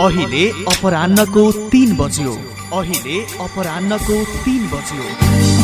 अहिले अपरान्नको तिन बज्यो। अहिले अपरान्नको तिन बज्यो।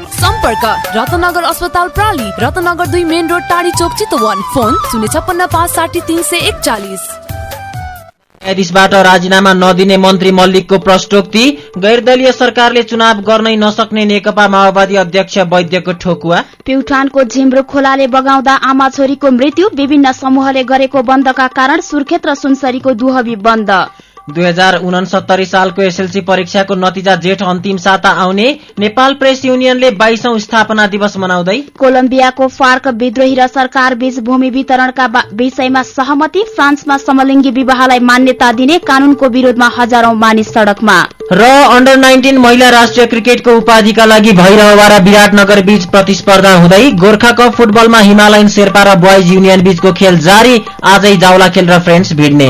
सम्पर्क रत्नगर अस्पताल प्राली रत्नगर दुई मेन रोड टाढी चोक चितवन। फोन शून्य छप्पन्न पाँच साठी तिन सय एकचालिस। न्यायाधीशबाट राजीनामा नदिने मन्त्री मल्लिकको प्रश्नोक्ति। गैरदलीय सरकारले चुनाव गर्नै नसक्ने नेकपा माओवादी अध्यक्ष वैद्यको ठोकुवा। प्युठानको झिम्रो खोलाले बगाउँदा आमा छोरीको मृत्यु। विभिन्न समूहले गरेको बन्दका कारण सुर्खेत र सुनसरीको दुहबी बन्द। दुई हजार उनसत्तरी सालको एसएलसी परीक्षाको नतिजा जेठ अन्तिम साता आउने नेपाल प्रेस युनियनले बाइसौं स्थापना दिवस मनाउँदै कोलम्बियाको फार्क विद्रोही र सरकार बीच भूमि वितरणका विषयमा सहमति फ्रान्समा समलिङ्गी विवाहलाई मान्यता दिने कानूनको विरोधमा हजारौं मानिस सड़कमा। र अन्डर नाइन्टिन महिला राष्ट्रिय क्रिकेटको उपाधिका लागि भैरहवा र विराटनगर बीच प्रतिस्पर्धा हुँदै गोर्खा कप फुटबलमा हिमालयन शेर्पा र बोइज युनियन बीचको खेल जारी आजै जाउला खेल र फ्रेन्ड्स भिड्ने।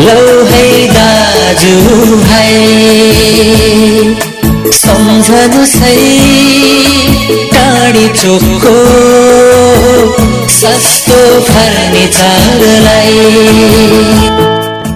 लौ है दाजु भाइ सम्झनु सही टाढी चोकको सस्तो फर्निचरलाई।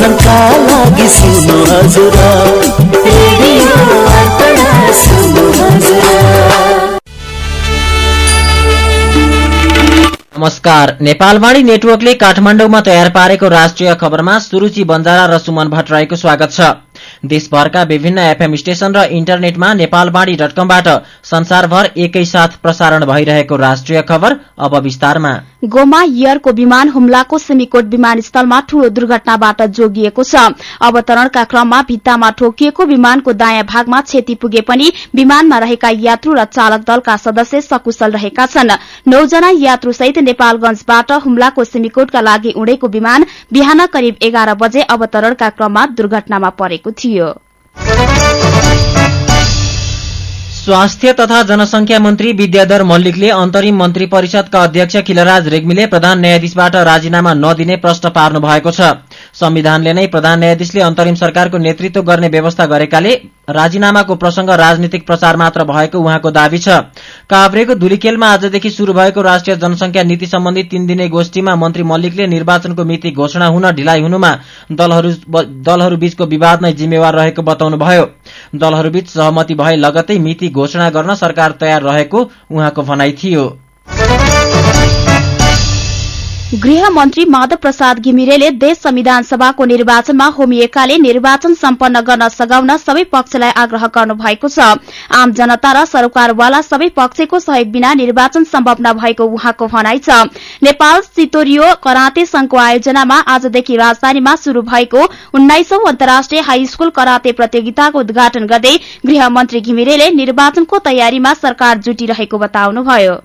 मनोरञ्जनका लागि सुन्नु हजुर। नमस्कार। नेपालवाणी नेटवर्कले काठमाडौँमा तयार पारेको राष्ट्रिय खबरमा सुरुचि बन्जारा र सुमन भट्टराईको स्वागत छ। देशभरका विभिन्न एफएम स्टेशन र इन्टरनेटमा नेपालवाणी डट कमबाट संसारभर एकैसाथ प्रसारण भइरहेको राष्ट्रिय खबर अब विस्तारमा। गोमा एयरको विमान हुम्लाको सिमीकोट विमानस्थलमा ठूलो दुर्घटनाबाट जोगिएको छ। अवतरणका क्रममा भित्तामा ठोकिएको विमानको दायाँ भागमा क्षति पुगे पनि विमानमा रहेका यात्रु र चालक दलका सदस्य सकुशल रहेका छन्। नौजना यात्रुसहित नेपालगंजबाट हुम्लाको सिमीकोटका लागि उडेको विमान बिहान करिब एघार बजे अवतरणका क्रममा दुर्घटनामा परेको थियो। स्वास्थ्य तथा जनसंख्या मन्त्री विद्याधर मल्लिकले अन्तरिम मन्त्री परिषदका अध्यक्ष खिलराज रेग्मीले प्रधान न्यायाधीशबाट राजीनामा नदिने प्रश्न पार्नु भएको छ। संविधानले नै प्रधान न्यायाधीशले अन्तरिम सरकारको नेतृत्व गर्ने व्यवस्था गरेकाले राजीनामाको प्रसंग राजनीतिक प्रचार मात्र भएको उहाँको दावी छ। काभ्रेको धुलीखेलमा आजदेखि शुरू भएको राष्ट्रिय जनसंख्या नीति सम्बन्धी तीन दिने गोष्ठीमा मन्त्री मल्लिकले निर्वाचनको मिति घोषणा हुन ढिलाइ हुनुमा दलहरू बीचको विवाद नै जिम्मेवार रहेको बताउनुभयो। दलहरूबीच सहमति भए लगतै मिति घोषणा गर्न सरकार तयार रहेको उहाँको भनाइ थियो। गृह मन्त्री माधव प्रसाद घिमिरेले देश संविधान सभाको निर्वाचनमा होमिएकाले निर्वाचन सम्पन्न गर्न सघाउन सबै पक्षलाई आग्रह गर्नु भएको छ। आम जनता र सरकारवाला सबै पक्षको सहयोग बिना निर्वाचन सम्भव नभएको उहाँको भनाइ छ। नेपाल सितोरियो कराते संघको आयोजनामा आजदेखि राजधानीमा शुरू भएको उन्नाइसौं अन्तर्राष्ट्रिय हाई स्कूल कराते प्रतियोगिताको उद्घाटन गर्दै गृह मन्त्री घिमिरेले निर्वाचनको तयारीमा सरकार जुटिरहेको बताउनुभयो।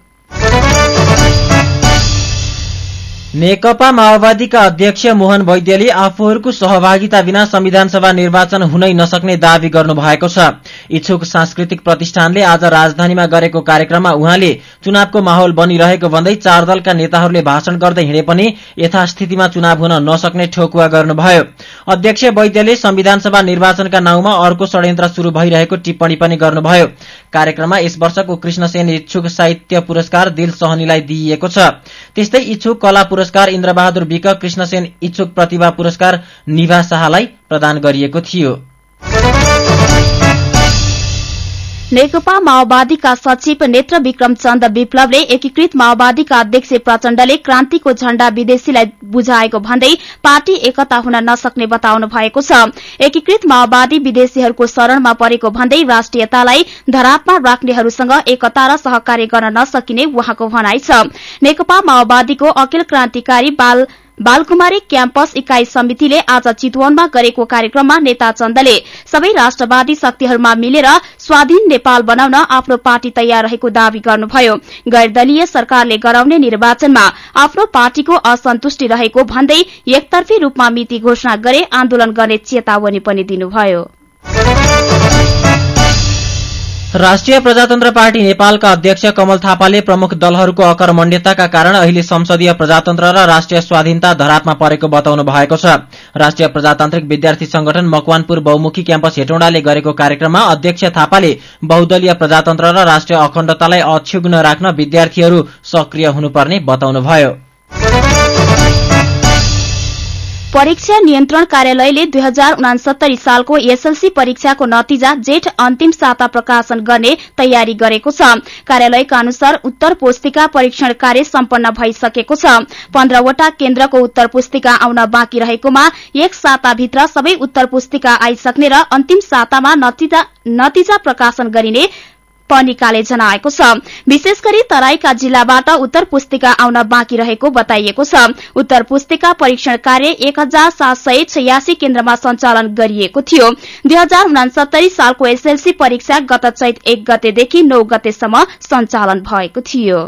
नेकपा माओवादीका अध्यक्ष मोहन वैद्यले आफूहरूको सहभागिता बिना संविधान सभा निर्वाचन हुनै नसक्ने दावी गर्नु भएको छ। इच्छुक सांस्कृतिक प्रतिष्ठानले आज राजधानीमा गरेको कार्यक्रममा उहाँले चुनावको माहौल बनिरहेको भन्दै चार दलका नेताहरूले भाषण गर्दै हिँडे पनि यथास्थितिमा चुनाव हुन नसक्ने ठोकुवा गर्नुभयो। अध्यक्ष वैद्यले संविधान सभा निर्वाचनका नाउँमा अर्को षड्यन्त्र शुरू भइरहेको टिप्पणी पनि गर्नुभयो। कार्यक्रममा यस वर्षको कृष्णसेन इच्छुक साहित्य पुरस्कार दिल सहनीलाई दिइएको छ। त्यस्तै इच्छुक कला इन्द्रबहादुर विक कृष्णसेन इच्छुक प्रतिभा पुरस्कार निभा शाहलाई प्रदान गरिएको थियो। नेकपा माओवादीका सचिव नेत्र विक्रम चन्द विप्लवले एकीकृत माओवादीका अध्यक्ष प्रचण्डले क्रान्तिको झण्डा विदेशीलाई बुझाएको भन्दै पार्टी एकता हुन नसक्ने बताउनु भएको छ। एकीकृत माओवादी विदेशीहरूको शरणमा परेको भन्दै राष्ट्रियतालाई धरापमा राख्नेहरूसँग एकता र सहकार्य गर्न नसकिने उहाँको भनाइ छ। नेकपा माओवादीको अखिल क्रान्तिकारी बाल बालकुमारी क्याम्पस इकाई समितिले आज चितवनमा गरेको कार्यक्रममा नेता चन्दले सबै राष्ट्रवादी शक्तिहरूमा मिलेर स्वाधीन नेपाल बनाउन आफ्नो पार्टी तयार रहेको दावी गर्नुभयो। गैरदलीय सरकारले गराउने निर्वाचनमा आफ्नो पार्टीको असन्तुष्टि रहेको भन्दै एकतर्फी रूपमा मिति घोषणा गरे आन्दोलन गर्ने चेतावनी पनि दिनुभयो। राष्ट्रिय प्रजातन्त्र पार्टी नेपालका अध्यक्ष कमल थापाले प्रमुख दलहरूको अकर्मण्यताका कारण अहिले संसदीय प्रजातन्त्र र राष्ट्रिय स्वाधीनता धरापमा परेको बताउनु भएको छ। राष्ट्रिय प्रजातान्त्रिक विद्यार्थी संगठन मकवानपुर बहुमुखी क्याम्पस हेटौँडाले गरेको कार्यक्रममा अध्यक्ष थापाले बहुदलीय प्रजातन्त्र र राष्ट्रिय अखण्डतालाई अक्षुग्न राख्न विद्यार्थीहरू सक्रिय हुनुपर्ने बताउनुभयो। परीक्षा नियन्त्रण कार्यालयले दुई हजार उनासत्तरी सालको एसएलसी परीक्षाको नतिजा जेठ अन्तिम साता प्रकाशन गर्ने तयारी गरेको छ। कार्यालयका अनुसार उत्तर पुस्तिका परीक्षण कार्य सम्पन्न भइसकेको छ। पन्ध्रवटा केन्द्रको उत्तर पुस्तिका आउन बाँकी रहेकोमा एक साताभित्र सबै उत्तर पुस्तिका आइसक्ने र अन्तिम सातामा नतिजा प्रकाशन गरिने पनिकाले जनाएको छ। विशेष गरी तराईका जिल्लाबाट उत्तर पुस्तिका आउन बाँकी रहेको बताइएको छ। उत्तर पुस्तिका परीक्षण कार्य एक हजार सात सय छयासी केन्द्रमा सञ्चालन गरिएको थियो। दुई हजार उनासत्तरी सालको एसएलसी परीक्षा गत चैत एक गतेदेखि नौ गतेसम्म सञ्चालन भएको थियो।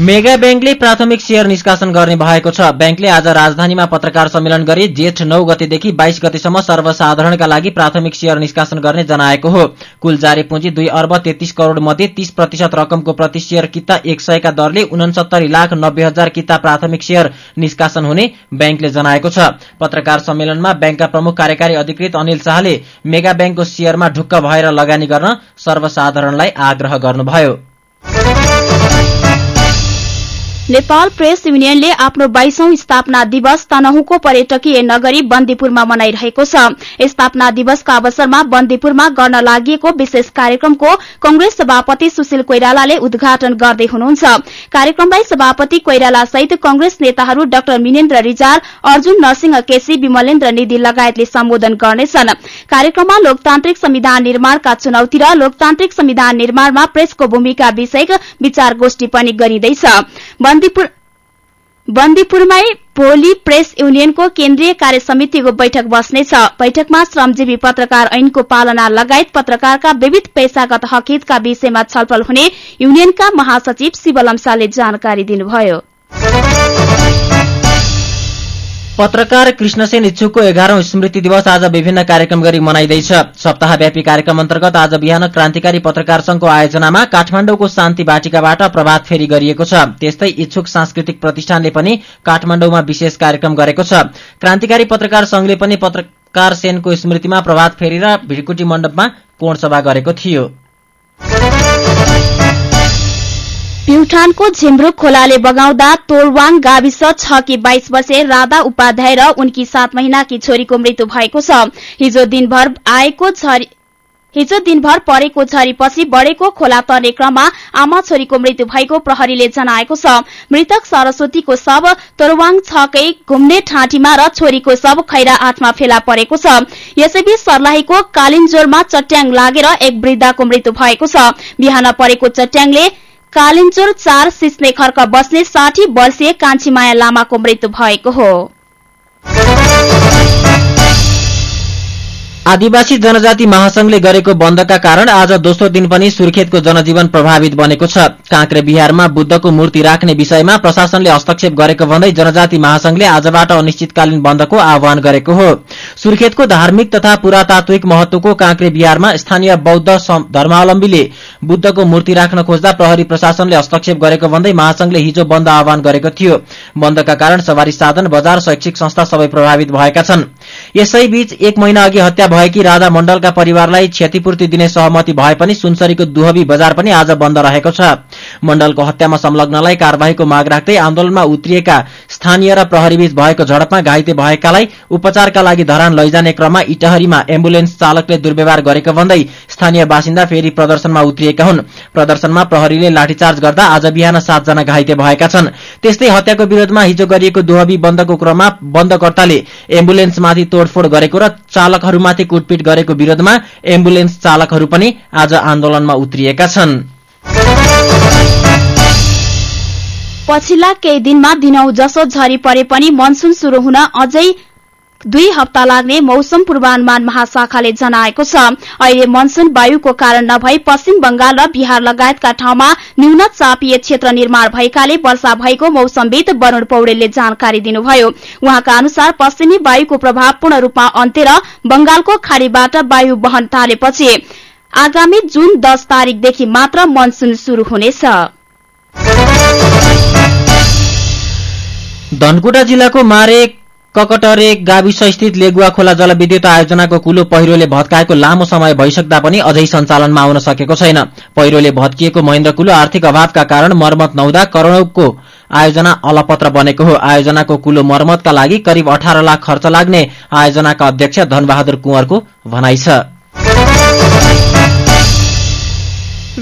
मेगा ब्याङ्कले प्राथमिक शेयर निष्कासन गर्ने भएको छ। ब्याङ्कले आज राजधानीमा पत्रकार सम्मेलन गरी जेठ नौ गतेदेखि बाइस गतेसम्म सर्वसाधारणका लागि प्राथमिक शेयर निष्कासन गर्ने जनाएको हो। कुल जारी पुँजी दुई अर्ब तेत्तीस करोड़ मध्ये तीस प्रतिशत रकमको प्रति शेयर किता एक सयका दरले उनसत्तरी लाख नब्बे हजार किता प्राथमिक शेयर निष्कासन हुने ब्याङ्कले जनाएको छ। पत्रकार सम्मेलनमा ब्याङ्कका प्रमुख कार्यकारी अधिकृत अनिल शाहले मेगा ब्याङ्कको शेयरमा ढुक्क भएर लगानी गर्न सर्वसाधारणलाई आग्रह गर्नुभयो। नेपाल प्रेस युनियनले आफ्नो बाइसौं स्थापना दिवस तनहुको पर्यटकीय नगरी बन्दीपुरमा मनाइरहेको छ। स्थापना दिवसका अवसरमा बन्दीपुरमा गर्न लागि विशेष कार्यक्रमको कंग्रेस सभापति सुशील कोइरालाले उद्घाटन गर्दै हुनुहुन्छ। कार्यक्रमलाई सभापति कोइराला सहित कंग्रेस नेताहरू डाक्टर मिनेन्द्र रिजाल अर्जुन नरसिंह केसी विमलेन्द्र निधि लगायतले सम्बोधन गर्नेछन्। कार्यक्रममा लोकतान्त्रिक संविधान निर्माणका चुनौती र लोकतान्त्रिक संविधान निर्माणमा प्रेसको भूमिका विषय विचार गोष्ठी पनि गरिँदैछ। बन्दीपुरमै भोलि प्रेस युनियनको केन्द्रीय कार्य समितिको बैठक बस्नेछ। बैठकमा श्रमजीवी पत्रकार ऐनको पालना लगायत पत्रकारका विविध पेशागत हकितका विषयमा छलफल हुने युनियनका महासचिव शिवलम्साले जानकारी दिनुभयो। पत्रकार कृष्णसेन इच्छुकको एघारौं स्मृति दिवस आज विभिन्न कार्यक्रम गरी मनाइँदैछ। सप्ताहव्यापी कार्यक्रम अन्तर्गत आज बिहान क्रान्तिकारी पत्रकार संघको आयोजनामा काठमाडौँको शान्ति बाटिकाबाट प्रभात फेरी गरिएको छ। त्यस्तै इच्छुक सांस्कृतिक प्रतिष्ठानले पनि काठमाडौँमा विशेष कार्यक्रम गरेको छ। क्रान्तिकारी पत्रकार संघले पनि पत्रकार सेनको स्मृतिमा प्रभात फेरी र भिडकुटी मण्डपमा कोणसभा गरेको थियो। प्युठानको झिमरुक खोलाले बगाउँदा तोरवाङ गाविस छ कि बाइस वर्षे राधा उपाध्याय र उनकी सात महिनाकी छोरीको मृत्यु भएको छ। हिजो दिनभर आएको हिजो दिनभर परेको झरीपछि बढेको खोला तर्ने क्रममा आमा छोरीको मृत्यु भएको प्रहरीले जनाएको छ। मृतक सरस्वतीको शव तोरवाङ छकै घुम्ने ठाँटीमा र छोरीको शव खैरा आठमा फेला परेको छ। यसैबीच सर्लाहीको कालिन्जोरमा चट्याङ लागेर एक वृद्धाको मृत्यु भएको छ। बिहान परेको चट्याङले कालिन्चोर चार सिस्ने खर्क बस्ने साठी वर्षीय कान्छीमाया लामाको मृत्यु भएको हो। आदिवासी जनजाति महासंघले गरेको बन्दका कारण आज दोस्रो दिन पनि सुर्खेतको जनजीवन प्रभावित बनेको छ। काँक्रे बिहारमा बुद्धको मूर्ति राख्ने विषयमा प्रशासनले हस्तक्षेप गरेको भन्दै जनजाति महासंघले आजबाट अनिश्चितकालीन बन्दको आह्वान गरेको हो। सुर्खेतको धार्मिक तथा पुरातात्विक महत्वको काँक्रे बिहारमा स्थानीय बौद्ध धर्मावलम्बीले बुद्धको मूर्ति राख्न खोज्दा प्रहरी प्रशासनले हस्तक्षेप गरेको भन्दै महासंघले हिजो बन्द आह्वान गरेको थियो। बन्दका कारण सवारी साधन बजार शैक्षिक संस्था सबै प्रभावित भएका छन्। यसैबीच एक महिना अघि हत्या भएकी राधा मण्डलका परिवारलाई क्षतिपूर्ति दिने सहमति भए पनि सुनसरीको दुहबी बजार पनि आज बन्द रहेको छ। मण्डलको हत्यामा संलग्नलाई कार्यवाहीको माग राख्दै आन्दोलनमा उत्रिएका स्थानीय र प्रहरीबीच भएको झडपमा घाइते भएकालाई उपचारका लागि धरान लैजाने क्रममा इटहरीमा एम्बुलेन्स चालकले दुर्व्यवहार गरेको भन्दै स्थानीय बासिन्दा फेरि प्रदर्शनमा उत्रिएका हुन्। प्रदर्शनमा प्रहरीले लाठीचार्ज गर्दा आज बिहान सातजना घाइते भएका छन्। त्यस्तै हत्याको विरोधमा हिजो गरिएको दुहबी बन्दको क्रममा बन्दकर्ताले एम्बुलेन्समाथि तोडफोड गरेको र चालकहरूमाथि कुटपिट गरेको विरोधमा एम्बुलेन्स चालकहरू पनि आज आन्दोलनमा उत्रिएका छन्। पछिल्ला केही दिनमा दिनौ जसो झरी परे पनि मनसून शुरू हुन अझै दुई हप्ता लाग्ने मौसम पूर्वानुमान महाशाखाले जनाएको छ। अहिले मनसून वायुको कारण नभई पश्चिम बंगाल र बिहार लगायतका ठाउँमा न्यून चापिय क्षेत्र निर्माण भएकाले वर्षा भएको मौसमविद वरूण पौडेलले जानकारी दिनुभयो। उहाँका अनुसार पश्चिमी वायुको प्रभाव पूर्ण रूपमा अन्तेर बंगालको खाड़ीबाट वायु बहन थालेपछि आगामी जून दश तारीकदेखि मात्र मनसून शुरू हुनेछ। धनकुटा जिल्लाको मारे ककटरे गाविस स्थित लेगुवा खोला जलविद्युत आयोजनाको कुलो पहिरोले भत्काएको लामो समय भइसक्दा पनि अझै सञ्चालनमा आउन सकेको छैन। पहिरोले भत्किएको महेन्द्र कुलो आर्थिक अभावका कारण मर्मत नहुँदा करोड़ौंको आयोजना अलपत्र बनेको हो। आयोजनाको कुलो मर्मतका लागि करिब अठार लाख खर्च लाग्ने आयोजनाका अध्यक्ष धनबहादुर कुँवरको भनाइ छ।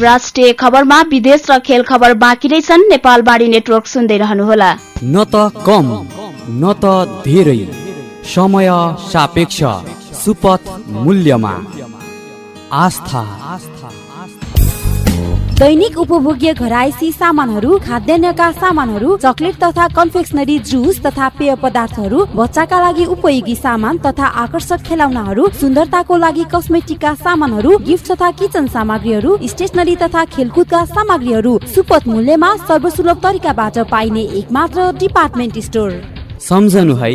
राष्ट्रिय खबरमा विदेश र खेल खबर बाँकी नै छन्। नेपाल बाढी नेटवर्क सुन्दै रहनुहोला। न त कम न त धेरै। समय सापेक्ष सुपथ मूल्यमा। आस्था। दैनिक उपभोग्य घरायसी सामानहरू खाद्यान्नका सामानहरू चकलेट तथा कन्फेक्सनरी जुस तथा पेय पदार्थहरू बच्चाका लागि उपयोगी सामान तथा आकर्षक खेलौनाहरू सुन्दरताको लागि कस्मेटिकका सामानहरू गिफ्ट तथा किचन सामग्रीहरू स्टेसनरी तथा खेलकुदका सामग्रीहरू सुपथ मूल्यमा सर्वसुलभ तरिकाबाट पाइने एकमात्र डिपार्टमेन्ट स्टोर सम्झनु है।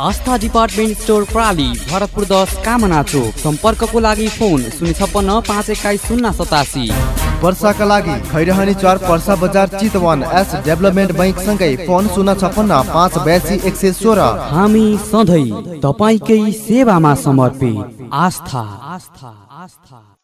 आस्था डिपार्टमेन्ट स्टोर प्राली भरतपुर दस कामना चोक। सम्पर्कको लागि फोन शून्य छप्पन्न पाँच एक्काइस शून्य सतासी। वर्षाका लागि खैरहनी चार पर्सा बजार चितवन एस डेभलपमेन्ट बैंक सँगै फोन शून्य छपन्न पाँच बयासी एक सय सोह्र। हामी सधैँ तपाईँकै सेवामा समर्पित। आस्था। आस्था। आस्था।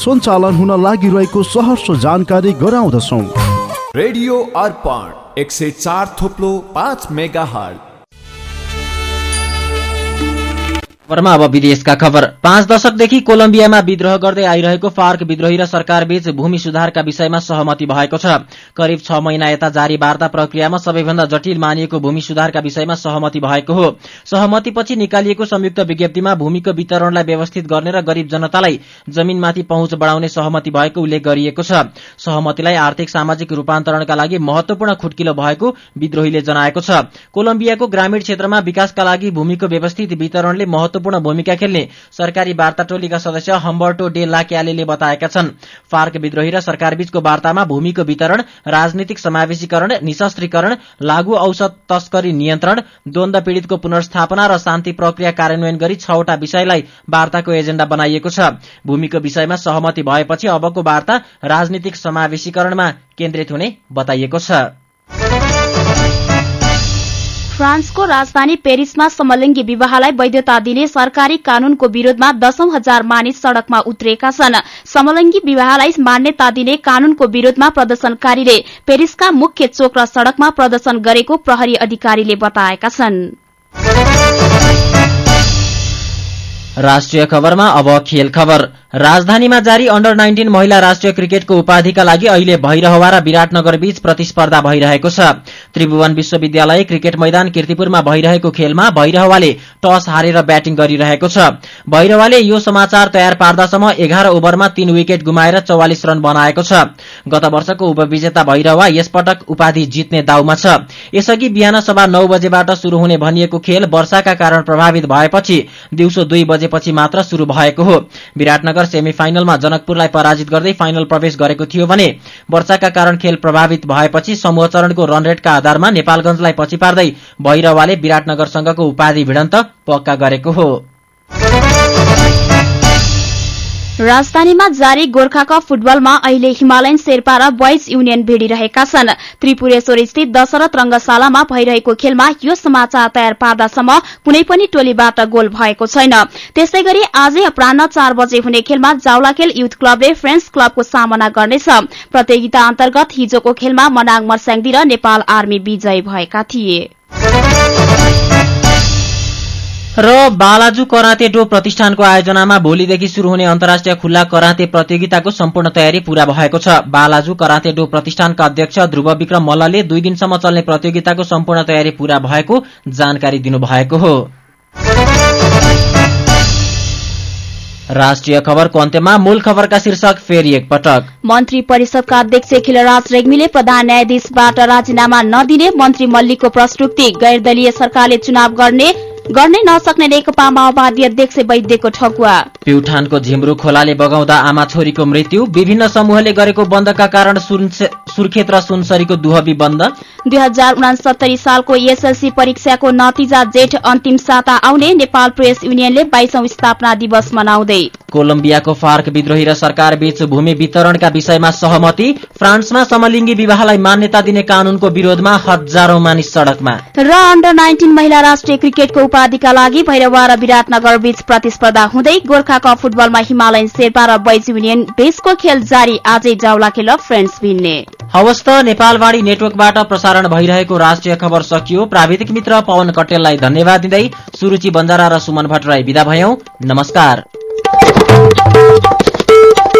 सञ्चालन हुन लागिरहेको सहर्ष जानकारी गराउँदछौँ। रेडियो अर्पण एक सय चार थोप्लो पाँच मेगा पाँच दशकदेखि कोलम्बियामा विद्रोह गर्दै आइरहेको फार्क विद्रोही र सरकार बीच भूमि सुधारका विषयमा सहमति भएको छ। करिब छ महिना यता जारी वार्ता प्रक्रियामा सबैभन्दा जटिल मानिएको भूमि सुधारका विषयमा सहमति भएको हो। सहमतिपछि निकालिएको संयुक्त विज्ञप्तिमा भूमिको वितरणलाई व्यवस्थित गर्ने र गरीब जनतालाई जमीनमाथि पहुँच बढ़ाउने सहमति भएको उल्लेख गरिएको छ। सहमतिलाई आर्थिक सामाजिक रूपान्तरणका लागि महत्वपूर्ण खुट्किलो भएको विद्रोहीले जनाएको छ। कोलम्बियाको ग्रामीण क्षेत्रमा विकासका लागि भूमिको व्यवस्थित वितरणले महत्व महत्वपूर्ण भूमिका खेल्ने सरकारी वार्ता टोलीका सदस्य हम्बर्टो डे लाक्याले बताएका छन्। फार्क विद्रोही र सरकारबीचको वार्तामा भूमिको वितरण राजनीतिक समावेशीकरण निशस्त्रीकरण लागू औषध तस्करी नियन्त्रण द्वन्द पीड़ितको पुनर्स्थापना र शान्ति प्रक्रिया कार्यान्वयन गरी छवटा विषयलाई वार्ताको एजेण्डा बनाइएको छ। भूमिको विषयमा सहमति भएपछि अबको वार्ता राजनीतिक समावेशीकरणमा केन्द्रित हुने बताइएको छ। फ्रान्सको राजधानी पेरिसमा समलिङ्गी विवाहलाई वैधता दिने सरकारी कानूनको विरोधमा दशौं हजार मानिस सड़कमा उत्रिएका छन्। समलिङ्गी विवाहलाई मान्यता दिने कानूनको विरोधमा प्रदर्शनकारीले पेरिसका मुख्य चोक र सड़कमा प्रदर्शन गरेको प्रहरी अधिकारीले बताएका छन्। राष्ट्रिय खबरमा अब खेल खबर। राजधानीमा जारी अन्डर नाइन्टिन महिला राष्ट्रिय क्रिकेटको उपाधिका लागि अहिले भैरहवा र विराटनगर बीच प्रतिस्पर्धा भइरहेको छ। त्रिभुवन विश्वविद्यालय क्रिकेट मैदान किर्तिपुरमा भइरहेको खेलमा भैरहवाले टस हारेर ब्याटिङ गरिरहेको छ। भैरहवाले यो समाचार तयार पार्दासम्म एघार ओभरमा तीन विकेट गुमाएर चौवालिस रन बनाएको छ। गत वर्षको उपविजेता भैरहवा यसपटक उपाधि जित्ने दाउमा छ। यसअघि बिहान सभा नौ बजेबाट शुरू हुने भनिएको खेल वर्षाका कारण प्रभावित भएपछि दिउँसो दुई बजेपछि मात्र शुरू भएको हो। विराटनगर सेमी फाइनलमा जनकपुरलाई पराजित गर्दै फाइनल प्रवेश गरेको थियो भने वर्षाका कारण खेल प्रभावित भएपछि समूह चरणको रनरेटका आधारमा नेपालगंजलाई पछि पार्दै भैरवाले विराटनगरसँगको उपाधि भिडन्त पक्का गरेको हो। राजधानीमा जारी गोर्खा कप फुटबलमा अहिले हिमालयन शेर्पा र बोइज युनियन भिडिरहेका छन्। त्रिपुरेश्वर स्थित दशरथ रंगशालामा भइरहेको खेलमा यो समाचार तयार पार्दासम्म कुनै पनि टोलीबाट गोल भएको छैन। त्यसै गरी आजै अपरान्न चार बजे हुने खेलमा जाउलाखेल युथ क्लबले फ्रेन्च क्लबको सामना गर्नेछ। प्रतियोगिता अन्तर्गत हिजोको खेलमा मनाङ मर्स्याङदी र नेपाल आर्मी विजयी भएका थिए। र बालाजु कराते डो प्रतिष्ठानको आयोजनामा भोलिदेखि शुरू हुने अन्तर्राष्ट्रिय खुल्ला कराते प्रतियोगिताको सम्पूर्ण तयारी पूरा भएको छ। बालाजु कराते डो प्रतिष्ठानका अध्यक्ष ध्रुव विक्रम मल्लले दुई दिनसम्म चल्ने प्रतियोगिताको सम्पूर्ण तयारी पूरा भएको जानकारी दिनुभएको हो। राष्ट्रिय खबरको अन्त्यमा मूल खबरका शीर्षक फेरि एकपटक मन्त्री परिषदका अध्यक्ष खिलराज रेग्मीले प्रधान न्यायाधीशबाट राजीनामा नदिने मन्त्री मल्लीको प्रस्तुति। गैर दलीय सरकारले चुनाव गर्ने गर्नै नसक्ने नेकपा माओवादी अध्यक्ष वैद्यको ठगुवा। प्युठानको झिम्रू खोलाले बगाउँदा आमा छोरीको मृत्यु। विभिन्न समूहले गरेको बन्दका कारण सुर्खेत र सुनसरीको दुहबी बन्द। दुई हजार उनासत्तरी सालको एसएलसी परीक्षाको नतिजा जेठ अन्तिम साता आउने नेपाल प्रेस युनियनले बाइसौं स्थापना दिवस मनाउँदै। कोलम्बियाको फार्क विद्रोही र सरकार बीच भूमि वितरणका विषयमा सहमति फ्रान्समा समलिङ्गी विवाहलाई मान्यता दिने कानूनको विरोधमा हजारौं मानिस सड़कमा। र अन्डर नाइन्टिन महिला राष्ट्रिय क्रिकेटको उपाधिका लागि भैरवा र विराटनगर बीच प्रतिस्पर्धा हुँदै गोर्खा कप फुटबलमा हिमालयन शेर्पा र बैज युनियन बीचको खेल जारी आजै जाउला खेल फ्रेन्ड्स भिन्ने हवस् त नेपालवाणी नेटवर्कबाट प्रसारण भइरहेको राष्ट्रिय खबर सकियो। प्राविधिक मित्र पवन कटेललाई धन्यवाद दिँदै सुरुचि बन्जारा र सुमन भट्टराई विदा भयौं। नमस्कार।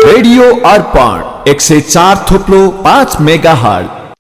रेडियो अर्पण एक सय चार थोप्लो पाँच मेगा